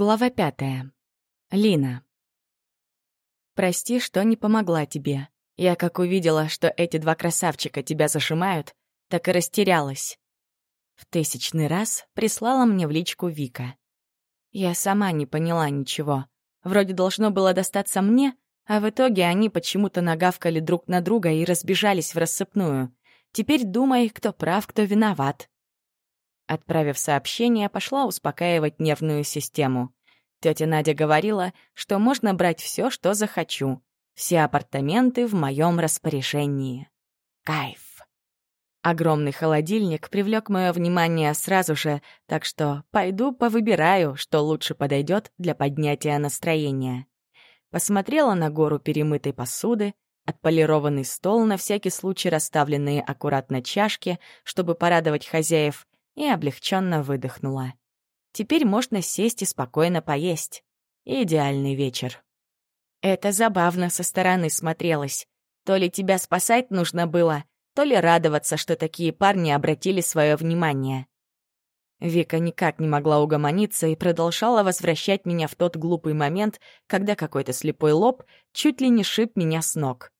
Глава пятая. Лина. «Прости, что не помогла тебе. Я как увидела, что эти два красавчика тебя зажимают, так и растерялась». В тысячный раз прислала мне в личку Вика. Я сама не поняла ничего. Вроде должно было достаться мне, а в итоге они почему-то нагавкали друг на друга и разбежались в рассыпную. Теперь думай, кто прав, кто виноват. Отправив сообщение, пошла успокаивать нервную систему. Тетя Надя говорила, что можно брать все, что захочу. Все апартаменты в моем распоряжении. Кайф. Огромный холодильник привлек мое внимание сразу же, так что пойду повыбираю, что лучше подойдет для поднятия настроения. Посмотрела на гору перемытой посуды, отполированный стол, на всякий случай расставленные аккуратно чашки, чтобы порадовать хозяев, и облегченно выдохнула. Теперь можно сесть и спокойно поесть. Идеальный вечер. Это забавно со стороны смотрелось. То ли тебя спасать нужно было, то ли радоваться, что такие парни обратили свое внимание. Вика никак не могла угомониться и продолжала возвращать меня в тот глупый момент, когда какой-то слепой лоб чуть ли не шиб меня с ног.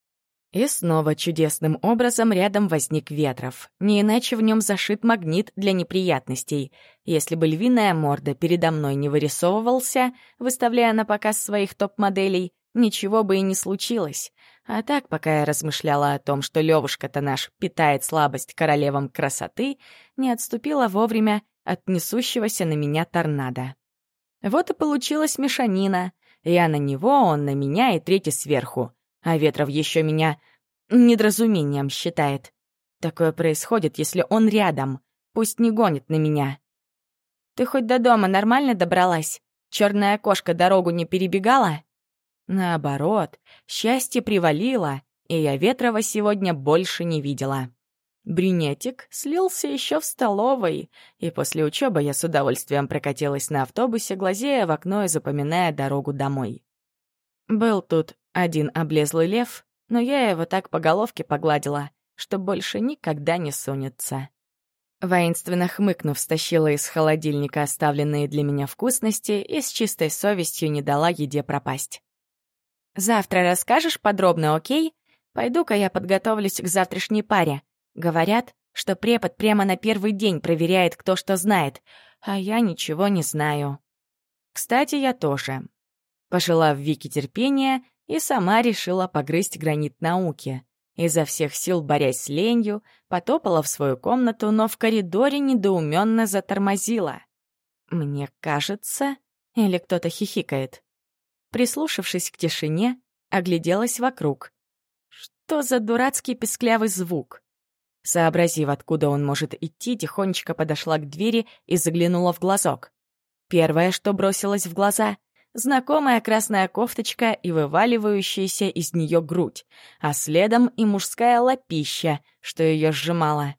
И снова чудесным образом рядом возник Ветров. Не иначе в нем зашит магнит для неприятностей. Если бы львиная морда передо мной не вырисовывался, выставляя на показ своих топ-моделей, ничего бы и не случилось. А так, пока я размышляла о том, что Левушка-то наш питает слабость королевам красоты, не отступила вовремя от несущегося на меня торнадо. Вот и получилась мешанина. Я на него, он на меня и третий сверху — а Ветров еще меня недоразумением считает. Такое происходит, если он рядом. Пусть не гонит на меня. Ты хоть до дома нормально добралась? Черная кошка дорогу не перебегала? Наоборот, счастье привалило, и я Ветрова сегодня больше не видела. Брюнетик слился еще в столовой, и после учебы я с удовольствием прокатилась на автобусе, глазея в окно и запоминая дорогу домой. Был тут один облезлый лев, но я его так по головке погладила, что больше никогда не сунется. Воинственно хмыкнув, стащила из холодильника оставленные для меня вкусности и с чистой совестью не дала еде пропасть. «Завтра расскажешь подробно, окей? Пойду-ка я подготовлюсь к завтрашней паре. Говорят, что препод прямо на первый день проверяет, кто что знает, а я ничего не знаю. Кстати, я тоже. Пожелав Вике терпения, и сама решила погрызть гранит науки. Изо всех сил борясь с ленью, потопала в свою комнату, но в коридоре недоуменно затормозила. Мне кажется, или кто-то хихикает. Прислушавшись к тишине, огляделась вокруг. Что за дурацкий песклявый звук? Сообразив, откуда он может идти, тихонечко подошла к двери и заглянула в глазок. Первое, что бросилось в глаза — знакомая красная кофточка и вываливающаяся из нее грудь, а следом и мужская лапища, что ее сжимала.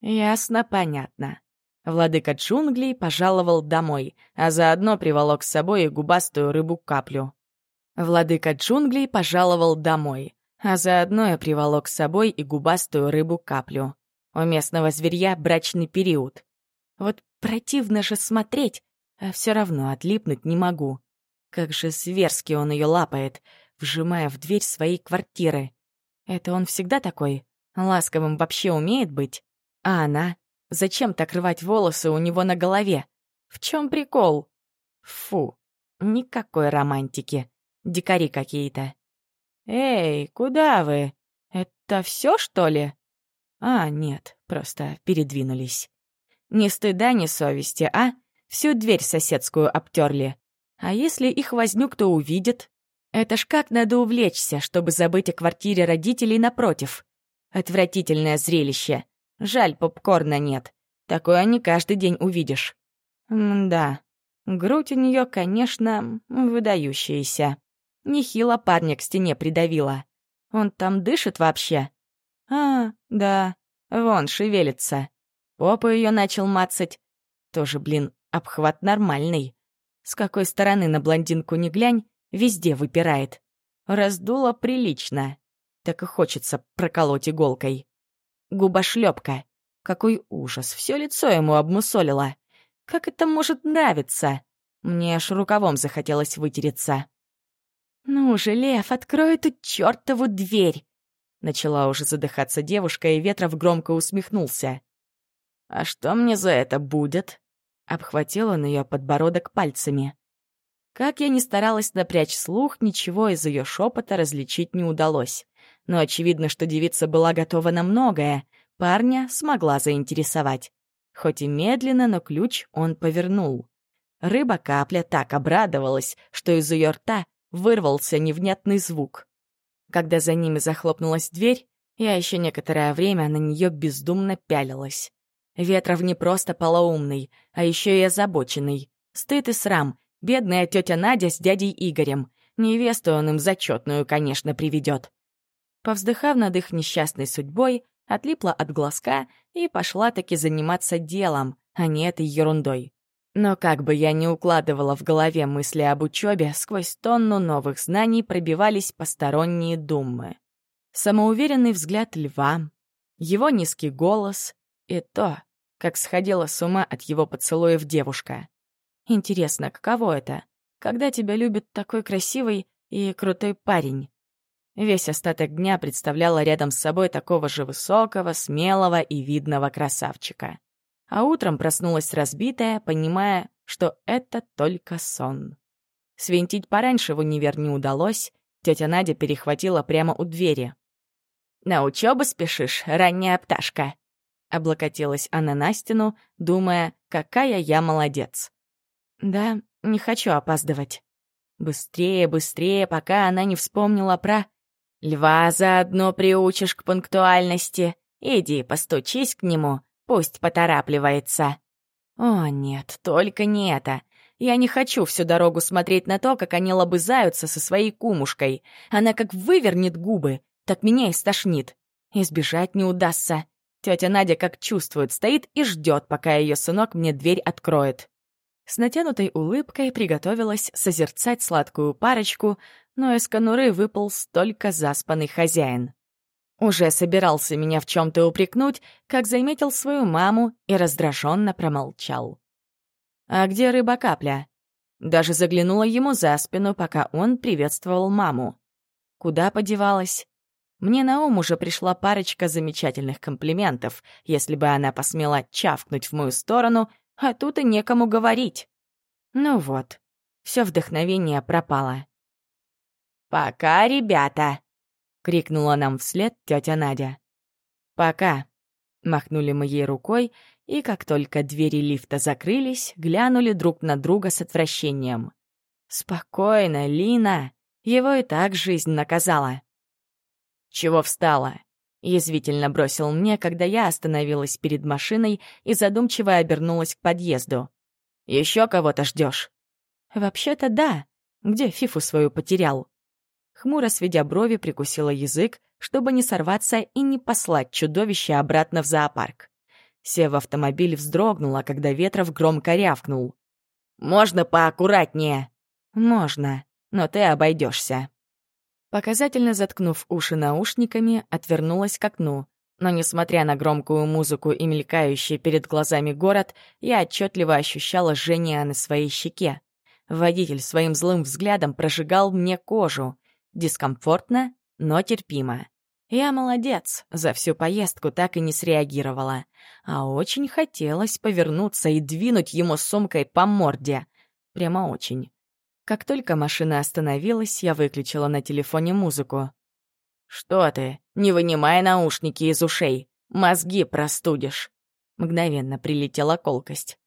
Ясно, понятно. Владыка джунглей пожаловал домой, а заодно приволок с собой и губастую рыбу-каплю. Владыка джунглей пожаловал домой, а заодно и приволок с собой и губастую рыбу-каплю. У местного зверья брачный период. Вот противно же смотреть, а все равно отлипнуть не могу. Как же зверски он ее лапает, вжимая в дверь своей квартиры. Это он всегда такой? Ласковым вообще умеет быть? А она? Зачем так рвать волосы у него на голове? В чем прикол? Фу, никакой романтики. Дикари какие-то. «Эй, куда вы? Это все, что ли?» А, нет, просто передвинулись. Ни стыда, ни совести, а? Всю дверь соседскую обтерли. А если их возню кто увидит? Это ж как надо увлечься, чтобы забыть о квартире родителей напротив. Отвратительное зрелище. Жаль, попкорна нет. Такое не каждый день увидишь. М да, грудь у нее, конечно, выдающаяся. Нехило парня к стене придавила. Он там дышит вообще? А, да, вон шевелится. Попу ее начал мацать. Тоже, блин, Обхват нормальный. С какой стороны на блондинку не глянь, везде выпирает. Раздуло прилично. Так и хочется проколоть иголкой. Губошлепка. Какой ужас, все лицо ему обмусолило. Как это может нравиться? Мне аж рукавом захотелось вытереться. «Ну же, Лев, открой эту чёртову дверь!» Начала уже задыхаться девушка, и Ветров громко усмехнулся. «А что мне за это будет?» Обхватил он ее подбородок пальцами. Как я ни старалась напрячь слух, ничего из ее шепота различить не удалось. Но очевидно, что девица была готова на многое. Парня смогла заинтересовать. Хоть и медленно, но ключ он повернул. Рыба-капля так обрадовалась, что из ее рта вырвался невнятный звук. Когда за ними захлопнулась дверь, я еще некоторое время на нее бездумно пялилась. Ветров не просто полоумный, а еще и озабоченный. Стыд и срам. Бедная тетя Надя с дядей Игорем. Невесту он им зачетную, конечно, приведет. Повздыхав над их несчастной судьбой, отлипла от глазка и пошла таки заниматься делом, а не этой ерундой. Но как бы я ни укладывала в голове мысли об учебе, сквозь тонну новых знаний пробивались посторонние думы. Самоуверенный взгляд льва, его низкий голос и то, как сходила с ума от его поцелуев девушка. Интересно, каково это, когда тебя любит такой красивый и крутой парень? Весь остаток дня представляла рядом с собой такого же высокого, смелого и видного красавчика. А утром проснулась разбитая, понимая, что это только сон. Свинтить пораньше в универ не удалось, тетя Надя перехватила прямо у двери. «На учебу спешишь, ранняя пташка?» Облокотилась она на стену, думая, какая я молодец. «Да, не хочу опаздывать». Быстрее, быстрее, пока она не вспомнила про... «Льва заодно приучишь к пунктуальности. Иди, постучись к нему, пусть поторапливается». «О, нет, только не это. Я не хочу всю дорогу смотреть на то, как они лобызаются со своей кумушкой. Она как вывернет губы, так меня и стошнит. Избежать не удастся. Тетя Надя как чувствует, стоит и ждет, пока ее сынок мне дверь откроет. С натянутой улыбкой приготовилась созерцать сладкую парочку, но из конуры выпал столько заспанный хозяин. Уже собирался меня в чем-то упрекнуть, как заметил свою маму и раздраженно промолчал. «А где рыба-капля?» Даже заглянула ему за спину, пока он приветствовал маму. Куда подевалась? Мне на ум уже пришла парочка замечательных комплиментов, если бы она посмела чавкнуть в мою сторону, а тут и некому говорить. Ну вот, все вдохновение пропало. «Пока, ребята!» — крикнула нам вслед тетя Надя. «Пока!» — махнули мы ей рукой, и как только двери лифта закрылись, глянули друг на друга с отвращением. «Спокойно, Лина! Его и так жизнь наказала!» «Чего встала?» — язвительно бросил мне, когда я остановилась перед машиной и задумчиво обернулась к подъезду. «Еще кого-то ждешь?» «Вообще-то да. Где фифу свою потерял?» Хмуро сведя брови, прикусила язык, чтобы не сорваться и не послать чудовище обратно в зоопарк. Сев в автомобиль, вздрогнула, когда Ветров громко рявкнул. «Можно поаккуратнее?» «Можно, но ты обойдешься. Показательно заткнув уши наушниками, отвернулась к окну. Но, несмотря на громкую музыку и мелькающий перед глазами город, я отчетливо ощущала жжение на своей щеке. Водитель своим злым взглядом прожигал мне кожу. Дискомфортно, но терпимо. Я молодец, за всю поездку так и не среагировала. А очень хотелось повернуться и двинуть ему сумкой по морде. Прямо очень. Как только машина остановилась, я выключила на телефоне музыку. «Что ты? Не вынимай наушники из ушей. Мозги простудишь!» Мгновенно прилетела колкость.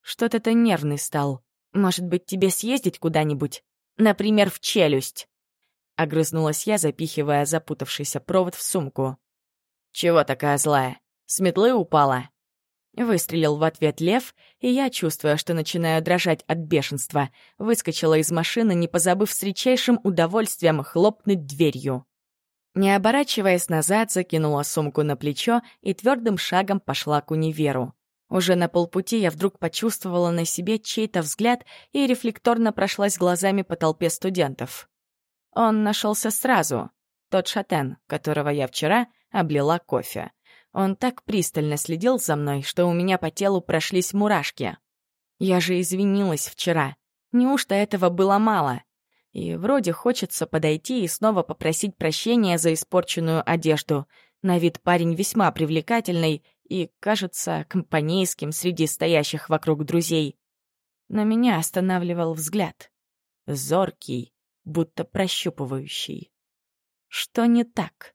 «Что-то ты нервный стал. Может быть, тебе съездить куда-нибудь? Например, в челюсть?» Огрызнулась я, запихивая запутавшийся провод в сумку. «Чего такая злая? С метлы упала?» Выстрелил в ответ лев, и я, чувствуя, что начинаю дрожать от бешенства, выскочила из машины, не позабыв с редчайшим удовольствием хлопнуть дверью. Не оборачиваясь назад, закинула сумку на плечо и твердым шагом пошла к универу. Уже на полпути я вдруг почувствовала на себе чей-то взгляд и рефлекторно прошлась глазами по толпе студентов. Он нашелся сразу. Тот шатен, которого я вчера облила кофе. Он так пристально следил за мной, что у меня по телу прошлись мурашки. Я же извинилась вчера. Неужто этого было мало? И вроде хочется подойти и снова попросить прощения за испорченную одежду. На вид парень весьма привлекательный и, кажется, компанейским среди стоящих вокруг друзей. Но меня останавливал взгляд. Зоркий, будто прощупывающий. Что не так?